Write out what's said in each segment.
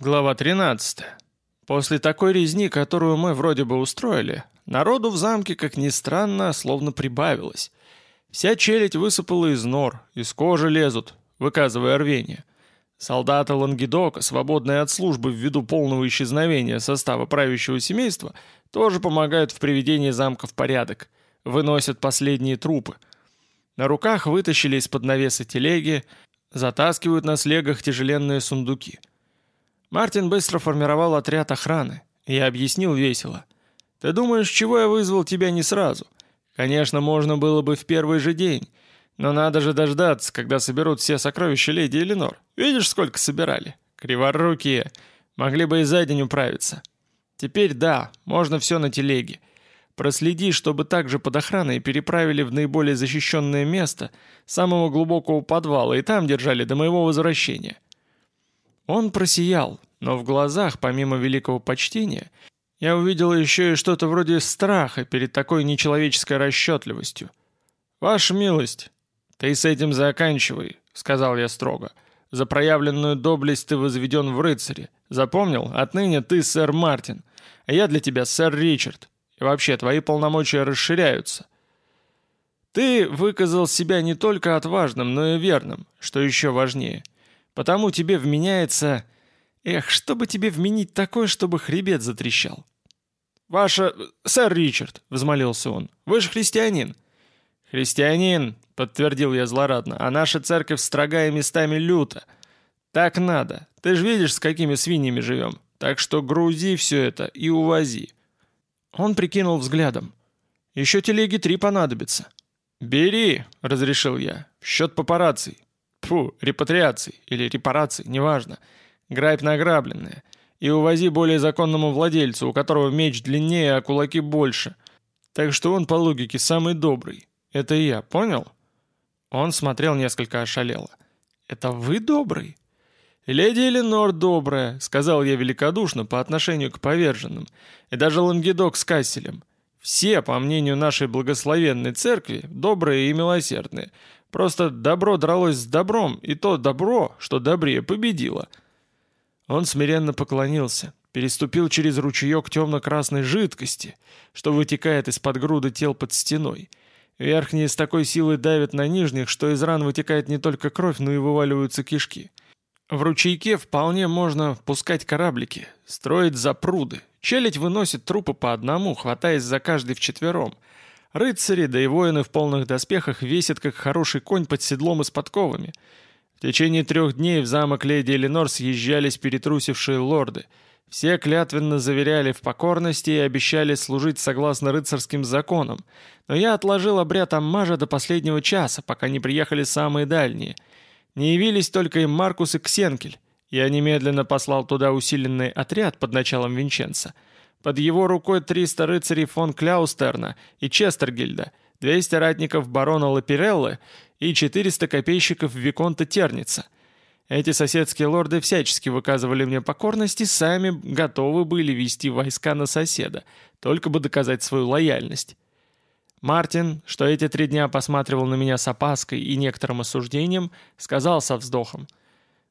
Глава 13. После такой резни, которую мы вроде бы устроили, народу в замке, как ни странно, словно прибавилось. Вся челядь высыпала из нор, из кожи лезут, выказывая рвение. Солдаты Лангедока, свободные от службы ввиду полного исчезновения состава правящего семейства, тоже помогают в приведении замка в порядок, выносят последние трупы. На руках вытащили из-под навеса телеги, затаскивают на слегах тяжеленные сундуки – Мартин быстро формировал отряд охраны. Я объяснил весело. «Ты думаешь, чего я вызвал тебя не сразу? Конечно, можно было бы в первый же день, но надо же дождаться, когда соберут все сокровища леди Эленор. Видишь, сколько собирали? Криворукие. Могли бы и за день управиться. Теперь да, можно все на телеге. Проследи, чтобы также под охраной переправили в наиболее защищенное место самого глубокого подвала и там держали до моего возвращения. Он просиял, но в глазах, помимо великого почтения, я увидел еще и что-то вроде страха перед такой нечеловеческой расчетливостью. «Ваша милость!» «Ты с этим заканчивай», — сказал я строго. «За проявленную доблесть ты возведен в рыцаре. Запомнил? Отныне ты сэр Мартин, а я для тебя сэр Ричард. И вообще, твои полномочия расширяются. Ты выказал себя не только отважным, но и верным, что еще важнее — Потому тебе вменяется... Эх, чтобы тебе вменить такое, чтобы хребет затрещал. «Ваша... сэр Ричард», — взмолился он, — «вы же христианин». «Христианин», — подтвердил я злорадно, — «а наша церковь строгая местами люта. Так надо. Ты же видишь, с какими свиньями живем. Так что грузи все это и увози». Он прикинул взглядом. «Еще телеги три понадобится». «Бери», — разрешил я, — «в счет папарацций. Фу, репатриации или репарации, неважно. Грабь награбленное. И увози более законному владельцу, у которого меч длиннее, а кулаки больше. Так что он, по логике, самый добрый. Это я, понял? Он смотрел несколько ошалело. «Это вы добрый?» «Леди Эленор добрая», — сказал я великодушно по отношению к поверженным, и даже Лангедок с Касселем. Все, по мнению нашей благословенной церкви, добрые и милосердные, Просто добро дралось с добром, и то добро, что добрее, победило. Он смиренно поклонился, переступил через ручеек темно-красной жидкости, что вытекает из-под груды тел под стеной. Верхние с такой силой давят на нижних, что из ран вытекает не только кровь, но и вываливаются кишки. В ручейке вполне можно пускать кораблики, строить запруды. Челядь выносит трупы по одному, хватаясь за каждый вчетвером — Рыцари, да и воины в полных доспехах весят, как хороший конь под седлом и с подковами. В течение трех дней в замок леди Эленор съезжались перетрусившие лорды. Все клятвенно заверяли в покорности и обещали служить согласно рыцарским законам. Но я отложил обряд аммажа до последнего часа, пока не приехали самые дальние. Не явились только и Маркус и Ксенкель. Я немедленно послал туда усиленный отряд под началом Винченца — под его рукой 300 рыцарей фон Кляустерна и Честергильда, 200 ратников барона Лапереллы и 400 копейщиков Виконта Терница. Эти соседские лорды всячески выказывали мне покорность и сами готовы были вести войска на соседа, только бы доказать свою лояльность. Мартин, что эти три дня посматривал на меня с опаской и некоторым осуждением, сказал со вздохом,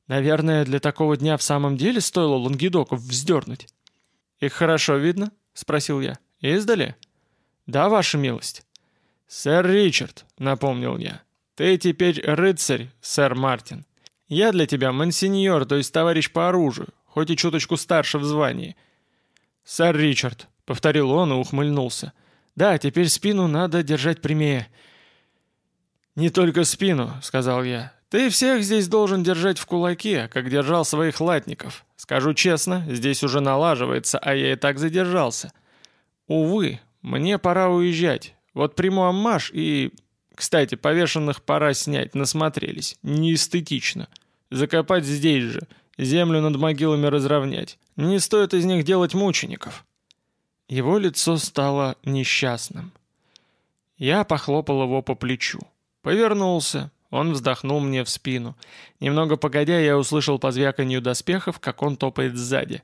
«Наверное, для такого дня в самом деле стоило лонгидоков вздернуть». «Их хорошо видно?» — спросил я. «Издали?» «Да, ваша милость». «Сэр Ричард», — напомнил я. «Ты теперь рыцарь, сэр Мартин. Я для тебя мансиньор, то есть товарищ по оружию, хоть и чуточку старше в звании». «Сэр Ричард», — повторил он и ухмыльнулся. «Да, теперь спину надо держать прямее». «Не только спину», — сказал я. «Ты всех здесь должен держать в кулаке, как держал своих латников. Скажу честно, здесь уже налаживается, а я и так задержался. Увы, мне пора уезжать. Вот приму аммаж и... Кстати, повешенных пора снять, насмотрелись. Неэстетично. Закопать здесь же, землю над могилами разровнять. Не стоит из них делать мучеников». Его лицо стало несчастным. Я похлопал его по плечу. Повернулся, он вздохнул мне в спину. Немного погодя, я услышал по звяканью доспехов, как он топает сзади.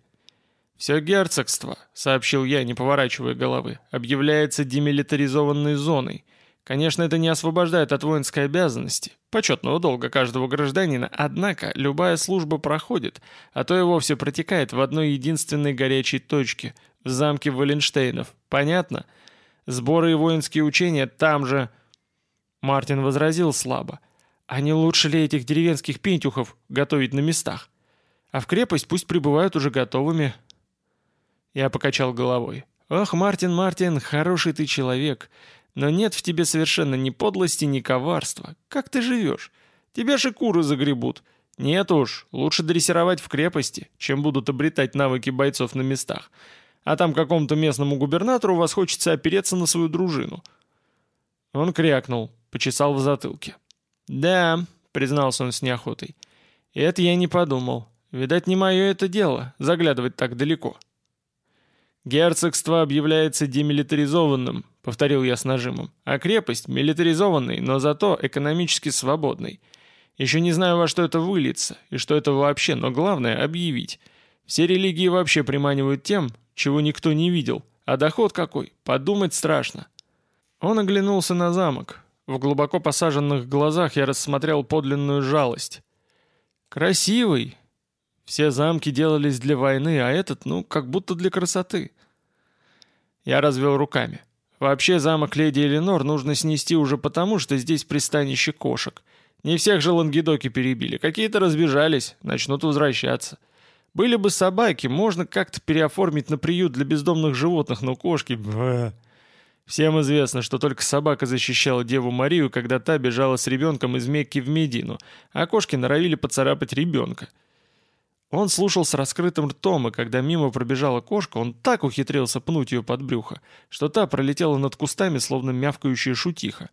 «Все герцогство», — сообщил я, не поворачивая головы, — «объявляется демилитаризованной зоной. Конечно, это не освобождает от воинской обязанности, почетного долга каждого гражданина, однако любая служба проходит, а то и вовсе протекает в одной единственной горячей точке, в замке Валенштейнов. Понятно? Сборы и воинские учения там же... Мартин возразил слабо. А не лучше ли этих деревенских пентюхов готовить на местах? А в крепость пусть прибывают уже готовыми. Я покачал головой. «Ох, Мартин, Мартин, хороший ты человек. Но нет в тебе совершенно ни подлости, ни коварства. Как ты живешь? Тебя же куры загребут. Нет уж, лучше дрессировать в крепости, чем будут обретать навыки бойцов на местах. А там какому-то местному губернатору вас хочется опереться на свою дружину». Он крякнул, почесал в затылке. «Да», — признался он с неохотой, — «это я не подумал. Видать, не мое это дело, заглядывать так далеко». «Герцогство объявляется демилитаризованным», — повторил я с нажимом, «а крепость — милитаризованной, но зато экономически свободной. Еще не знаю, во что это выльется, и что это вообще, но главное — объявить. Все религии вообще приманивают тем, чего никто не видел, а доход какой, подумать страшно». Он оглянулся на замок. В глубоко посаженных глазах я рассмотрел подлинную жалость. «Красивый, все замки делались для войны, а этот, ну, как будто для красоты. Я развел руками. Вообще замок леди Эленор нужно снести уже потому, что здесь пристанище кошек. Не всех же лангедоки перебили, какие-то разбежались, начнут возвращаться. Были бы собаки, можно как-то переоформить на приют для бездомных животных, но кошки... Бэ. Всем известно, что только собака защищала Деву Марию, когда та бежала с ребенком из Мекки в Медину, а кошки норовили поцарапать ребенка. Он слушал с раскрытым ртом, и когда мимо пробежала кошка, он так ухитрился пнуть ее под брюхо, что та пролетела над кустами, словно мявкающая шутиха.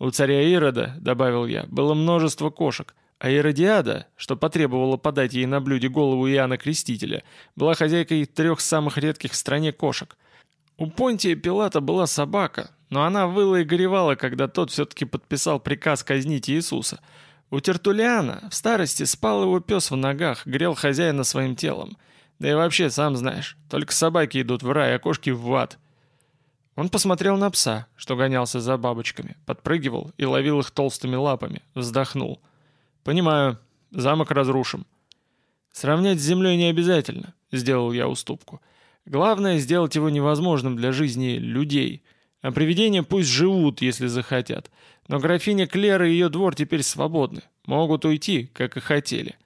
«У царя Ирода, — добавил я, — было множество кошек, а Иродиада, что потребовала подать ей на блюде голову Иоанна Крестителя, была хозяйкой трех самых редких в стране кошек. У Понтия Пилата была собака, но она выла и горевала, когда тот все-таки подписал приказ казнить Иисуса — у Тертулиана в старости спал его пес в ногах, грел хозяина своим телом. Да и вообще, сам знаешь, только собаки идут в рай, а кошки в ад. Он посмотрел на пса, что гонялся за бабочками, подпрыгивал и ловил их толстыми лапами, вздохнул. «Понимаю, замок разрушим». «Сравнять с землей не обязательно», — сделал я уступку. «Главное — сделать его невозможным для жизни людей. А привидения пусть живут, если захотят. Но графиня Клера и ее двор теперь свободны. Могут уйти, как и хотели.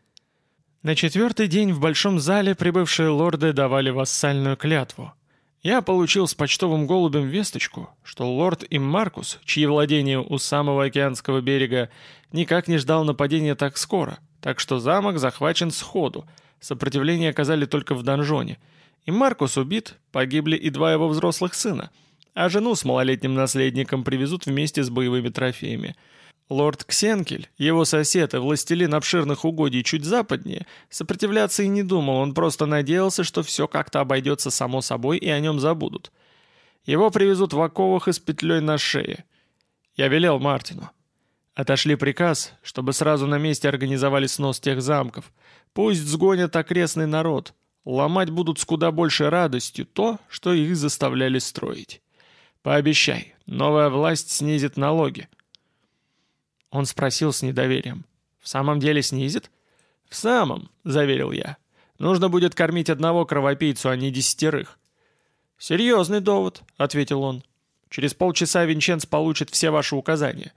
На четвертый день в большом зале прибывшие лорды давали вассальную клятву. Я получил с почтовым голубем весточку, что лорд им Маркус, чьи владения у самого океанского берега, никак не ждал нападения так скоро, так что замок захвачен сходу, сопротивление оказали только в донжоне. И Маркус убит, погибли и два его взрослых сына — а жену с малолетним наследником привезут вместе с боевыми трофеями. Лорд Ксенкель, его сосед и властелин обширных угодий чуть западнее, сопротивляться и не думал, он просто надеялся, что все как-то обойдется само собой и о нем забудут. Его привезут в оковах и с петлей на шее. Я велел Мартину. Отошли приказ, чтобы сразу на месте организовали снос тех замков. Пусть сгонят окрестный народ. Ломать будут с куда большей радостью то, что их заставляли строить. Пообещай, новая власть снизит налоги». Он спросил с недоверием. «В самом деле снизит?» «В самом», — заверил я. «Нужно будет кормить одного кровопийцу, а не десятерых». «Серьезный довод», — ответил он. «Через полчаса Винченц получит все ваши указания».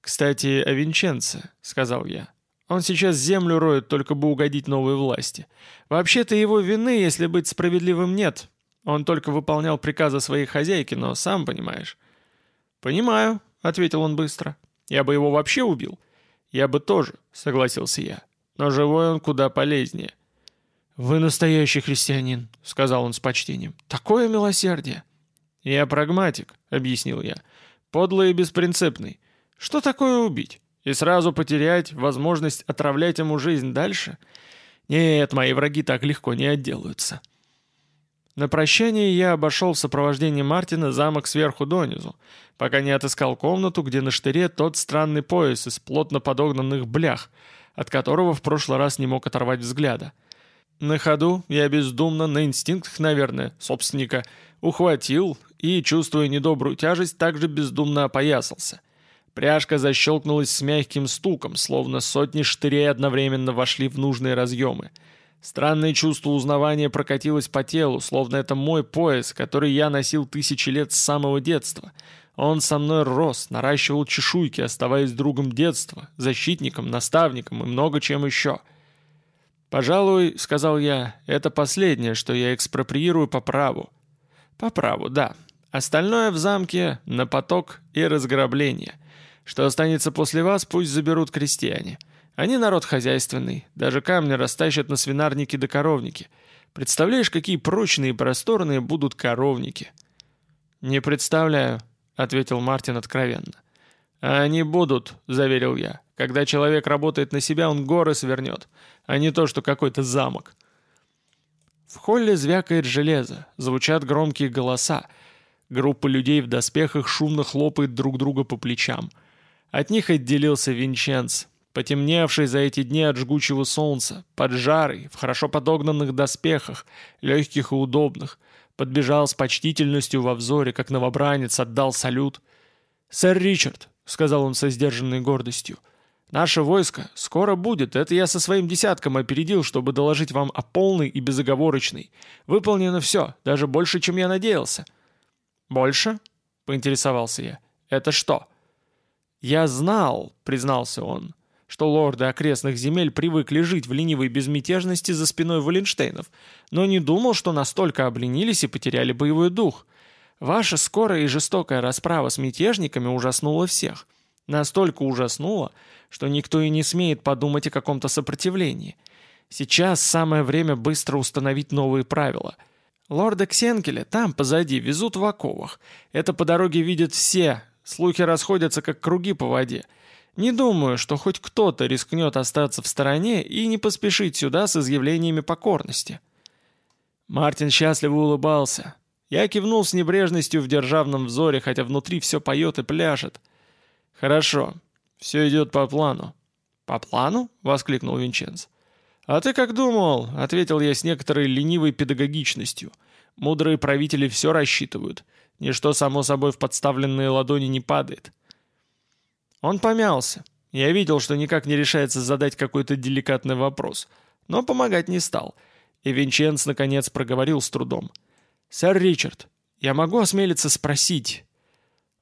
«Кстати, о Винченце», — сказал я. «Он сейчас землю роет, только бы угодить новой власти. Вообще-то его вины, если быть справедливым, нет. Он только выполнял приказы своей хозяйки, но сам понимаешь». «Понимаю», — ответил он быстро. «Я бы его вообще убил». «Я бы тоже», — согласился я. «Но живой он куда полезнее». «Вы настоящий христианин», — сказал он с почтением. «Такое милосердие!» «Я прагматик», — объяснил я. «Подлый и беспринципный. Что такое убить? И сразу потерять возможность отравлять ему жизнь дальше? Нет, мои враги так легко не отделаются». На прощание я обошел в сопровождении Мартина замок сверху донизу, пока не отыскал комнату, где на штыре тот странный пояс из плотно подогнанных блях, от которого в прошлый раз не мог оторвать взгляда. На ходу я бездумно, на инстинктах, наверное, собственника, ухватил и, чувствуя недобрую тяжесть, также бездумно опоясался. Пряжка защелкнулась с мягким стуком, словно сотни штырей одновременно вошли в нужные разъемы. Странное чувство узнавания прокатилось по телу, словно это мой пояс, который я носил тысячи лет с самого детства. Он со мной рос, наращивал чешуйки, оставаясь другом детства, защитником, наставником и много чем еще. «Пожалуй, — сказал я, — это последнее, что я экспроприирую по праву». «По праву, да. Остальное в замке — на поток и разграбление. Что останется после вас, пусть заберут крестьяне». Они народ хозяйственный, даже камни растащат на свинарники да коровники. Представляешь, какие прочные и просторные будут коровники?» «Не представляю», — ответил Мартин откровенно. «А они будут», — заверил я. «Когда человек работает на себя, он горы свернет, а не то, что какой-то замок». В холле звякает железо, звучат громкие голоса. Группа людей в доспехах шумно хлопает друг друга по плечам. От них отделился Винченц, потемневший за эти дни от жгучего солнца, поджарый, в хорошо подогнанных доспехах, легких и удобных, подбежал с почтительностью во взоре, как новобранец, отдал салют. «Сэр Ричард», — сказал он со сдержанной гордостью, — «наше войско скоро будет, это я со своим десятком опередил, чтобы доложить вам о полной и безоговорочной. Выполнено все, даже больше, чем я надеялся». «Больше?» — поинтересовался я. «Это что?» «Я знал», — признался он, что лорды окрестных земель привыкли жить в ленивой безмятежности за спиной Валенштейнов, но не думал, что настолько обленились и потеряли боевой дух. Ваша скорая и жестокая расправа с мятежниками ужаснула всех. Настолько ужаснула, что никто и не смеет подумать о каком-то сопротивлении. Сейчас самое время быстро установить новые правила. Лорда Ксенкеля там, позади, везут в оковах. Это по дороге видят все, слухи расходятся, как круги по воде. Не думаю, что хоть кто-то рискнет остаться в стороне и не поспешить сюда с изъявлениями покорности. Мартин счастливо улыбался. Я кивнул с небрежностью в державном взоре, хотя внутри все поет и пляшет. «Хорошо, все идет по плану». «По плану?» — воскликнул Винченц. «А ты как думал?» — ответил я с некоторой ленивой педагогичностью. «Мудрые правители все рассчитывают. Ничто, само собой, в подставленные ладони не падает. Он помялся. Я видел, что никак не решается задать какой-то деликатный вопрос, но помогать не стал. И Винченц наконец проговорил с трудом. «Сэр Ричард, я могу осмелиться спросить?»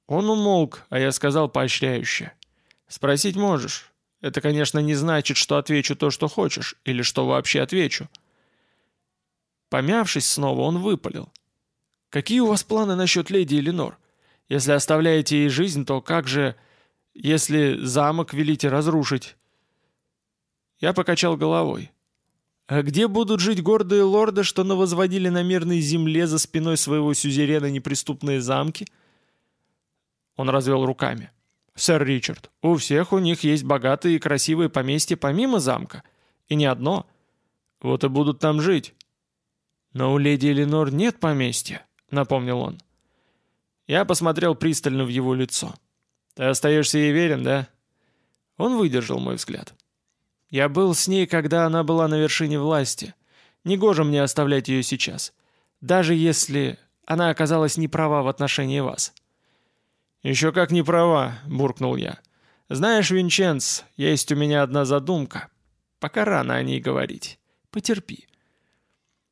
Он умолк, а я сказал поощряюще. «Спросить можешь. Это, конечно, не значит, что отвечу то, что хочешь, или что вообще отвечу». Помявшись снова, он выпалил. «Какие у вас планы насчет леди Эленор? Если оставляете ей жизнь, то как же...» если замок велите разрушить?» Я покачал головой. «А где будут жить гордые лорды, что навозводили на мирной земле за спиной своего сюзерена неприступные замки?» Он развел руками. «Сэр Ричард, у всех у них есть богатые и красивые поместья помимо замка. И не одно. Вот и будут там жить». «Но у леди Эленор нет поместья», — напомнил он. Я посмотрел пристально в его лицо. «Ты остаешься ей верен, да?» Он выдержал мой взгляд. «Я был с ней, когда она была на вершине власти. Негоже мне оставлять ее сейчас. Даже если она оказалась неправа в отношении вас». «Еще как не права», — буркнул я. «Знаешь, Винченц, есть у меня одна задумка. Пока рано о ней говорить. Потерпи».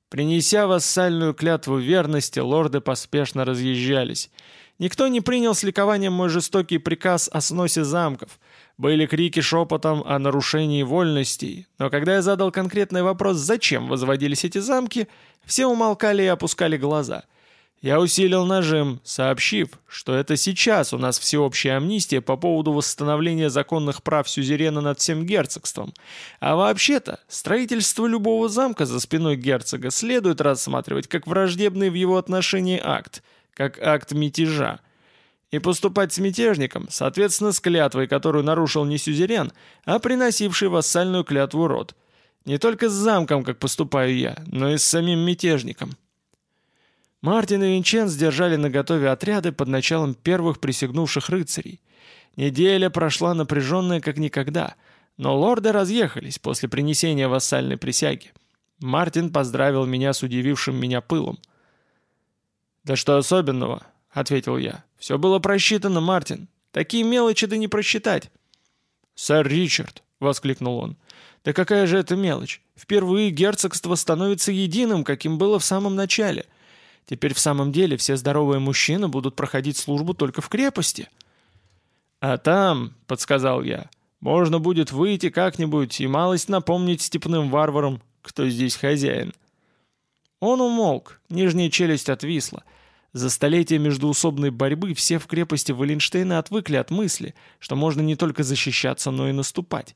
Принеся вассальную клятву верности, лорды поспешно разъезжались — Никто не принял с ликованием мой жестокий приказ о сносе замков. Были крики шепотом о нарушении вольностей. Но когда я задал конкретный вопрос, зачем возводились эти замки, все умолкали и опускали глаза. Я усилил нажим, сообщив, что это сейчас у нас всеобщая амнистия по поводу восстановления законных прав сюзерена над всем герцогством. А вообще-то, строительство любого замка за спиной герцога следует рассматривать как враждебный в его отношении акт – как акт мятежа, и поступать с мятежником, соответственно, с клятвой, которую нарушил не сюзерен, а приносивший вассальную клятву род. Не только с замком, как поступаю я, но и с самим мятежником. Мартин и Винченц держали наготове отряды под началом первых присягнувших рыцарей. Неделя прошла напряженная как никогда, но лорды разъехались после принесения вассальной присяги. Мартин поздравил меня с удивившим меня пылом – «Да что особенного?» ответил я. «Все было просчитано, Мартин. Такие мелочи да не просчитать». «Сэр Ричард», — воскликнул он, — «да какая же это мелочь? Впервые герцогство становится единым, каким было в самом начале. Теперь в самом деле все здоровые мужчины будут проходить службу только в крепости». «А там», — подсказал я, — «можно будет выйти как-нибудь и малость напомнить степным варварам, кто здесь хозяин». Он умолк, нижняя челюсть отвисла. За столетия междуусобной борьбы все в крепости Валенштейна отвыкли от мысли, что можно не только защищаться, но и наступать.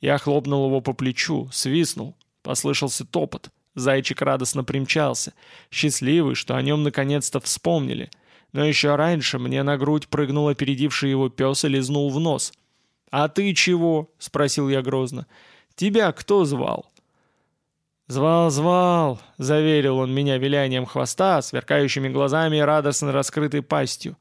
Я хлопнул его по плечу, свистнул. Послышался топот. Зайчик радостно примчался, счастливый, что о нем наконец-то вспомнили — но еще раньше мне на грудь прыгнул опередивший его пес и лизнул в нос. «А ты чего?» — спросил я грозно. «Тебя кто звал?» «Звал, звал», — заверил он меня вилянием хвоста, сверкающими глазами и радостно раскрытой пастью.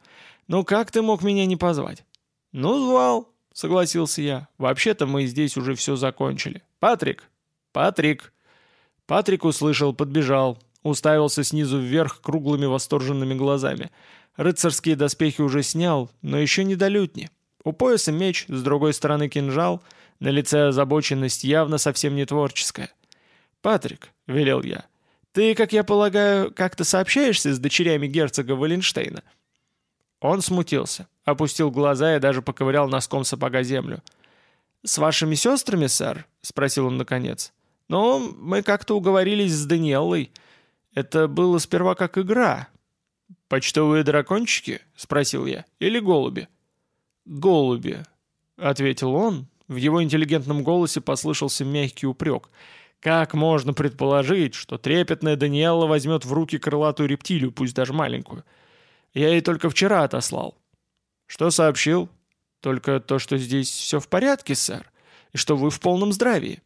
«Ну как ты мог меня не позвать?» «Ну, звал», — согласился я. «Вообще-то мы здесь уже все закончили. Патрик! Патрик!» Патрик услышал, подбежал, уставился снизу вверх круглыми восторженными глазами. Рыцарские доспехи уже снял, но еще не до лютни. У пояса меч, с другой стороны кинжал, на лице озабоченность явно совсем не творческая. «Патрик», — велел я, — «ты, как я полагаю, как-то сообщаешься с дочерями герцога Валенштейна?» Он смутился, опустил глаза и даже поковырял носком сапога землю. «С вашими сестрами, сэр?» — спросил он наконец. «Ну, мы как-то уговорились с Даниэллой. Это было сперва как игра». «Почтовые дракончики?» — спросил я. «Или голуби?» «Голуби», — ответил он. В его интеллигентном голосе послышался мягкий упрек. «Как можно предположить, что трепетная Даниэлла возьмет в руки крылатую рептилию, пусть даже маленькую? Я ей только вчера отослал». «Что сообщил?» «Только то, что здесь все в порядке, сэр, и что вы в полном здравии».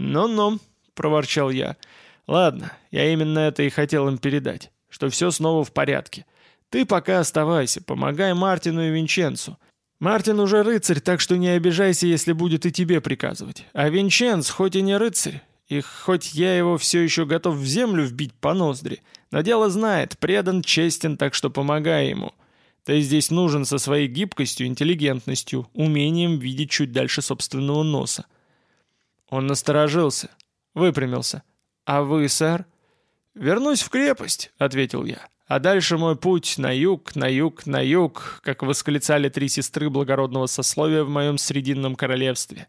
«Ну-ну», — проворчал я, — «Ладно, я именно это и хотел им передать, что все снова в порядке. Ты пока оставайся, помогай Мартину и Винченцу. Мартин уже рыцарь, так что не обижайся, если будет и тебе приказывать. А Винченц хоть и не рыцарь, и хоть я его все еще готов в землю вбить по ноздри, но дело знает, предан, честен, так что помогай ему. Ты здесь нужен со своей гибкостью, интеллигентностью, умением видеть чуть дальше собственного носа». Он насторожился, выпрямился. «А вы, сэр?» «Вернусь в крепость», — ответил я. «А дальше мой путь на юг, на юг, на юг», как восклицали три сестры благородного сословия в моем Срединном королевстве.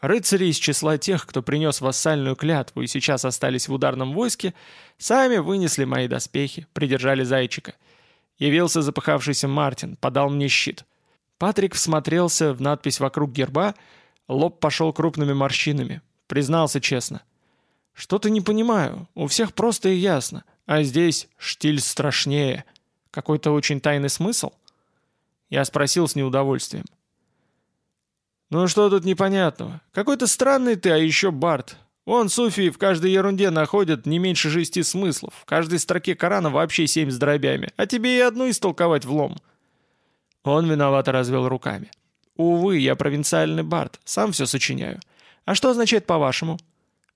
Рыцари из числа тех, кто принес вассальную клятву и сейчас остались в ударном войске, сами вынесли мои доспехи, придержали зайчика. Явился запыхавшийся Мартин, подал мне щит. Патрик всмотрелся в надпись вокруг герба, лоб пошел крупными морщинами. Признался честно. Что-то не понимаю, у всех просто и ясно, а здесь штиль страшнее. Какой-то очень тайный смысл?» Я спросил с неудовольствием. «Ну что тут непонятного? Какой-то странный ты, а еще Барт. Вон Суфии в каждой ерунде находят не меньше шести смыслов. В каждой строке Корана вообще семь с дробями. А тебе и одну истолковать влом». Он виновато развел руками. «Увы, я провинциальный Барт, сам все сочиняю. А что означает по-вашему?»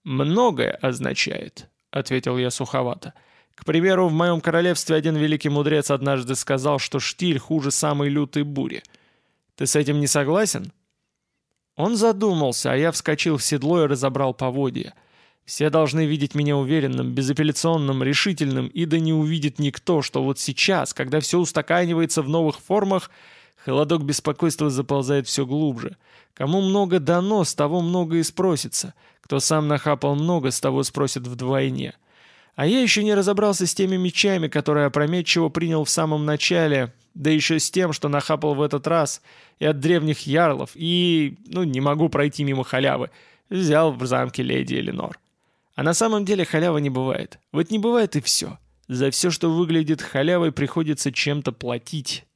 «Многое означает», — ответил я суховато. «К примеру, в моем королевстве один великий мудрец однажды сказал, что штиль хуже самой лютой бури. Ты с этим не согласен?» Он задумался, а я вскочил в седло и разобрал поводья. Все должны видеть меня уверенным, безапелляционным, решительным, и да не увидит никто, что вот сейчас, когда все устаканивается в новых формах, холодок беспокойства заползает все глубже. Кому много дано, с того много и спросится. Кто сам нахапал много, с того спросит вдвойне. А я еще не разобрался с теми мечами, которые опрометчиво принял в самом начале, да еще с тем, что нахапал в этот раз, и от древних ярлов, и, ну, не могу пройти мимо халявы, взял в замке леди Эленор. А на самом деле халявы не бывает. Вот не бывает и все. За все, что выглядит халявой, приходится чем-то платить.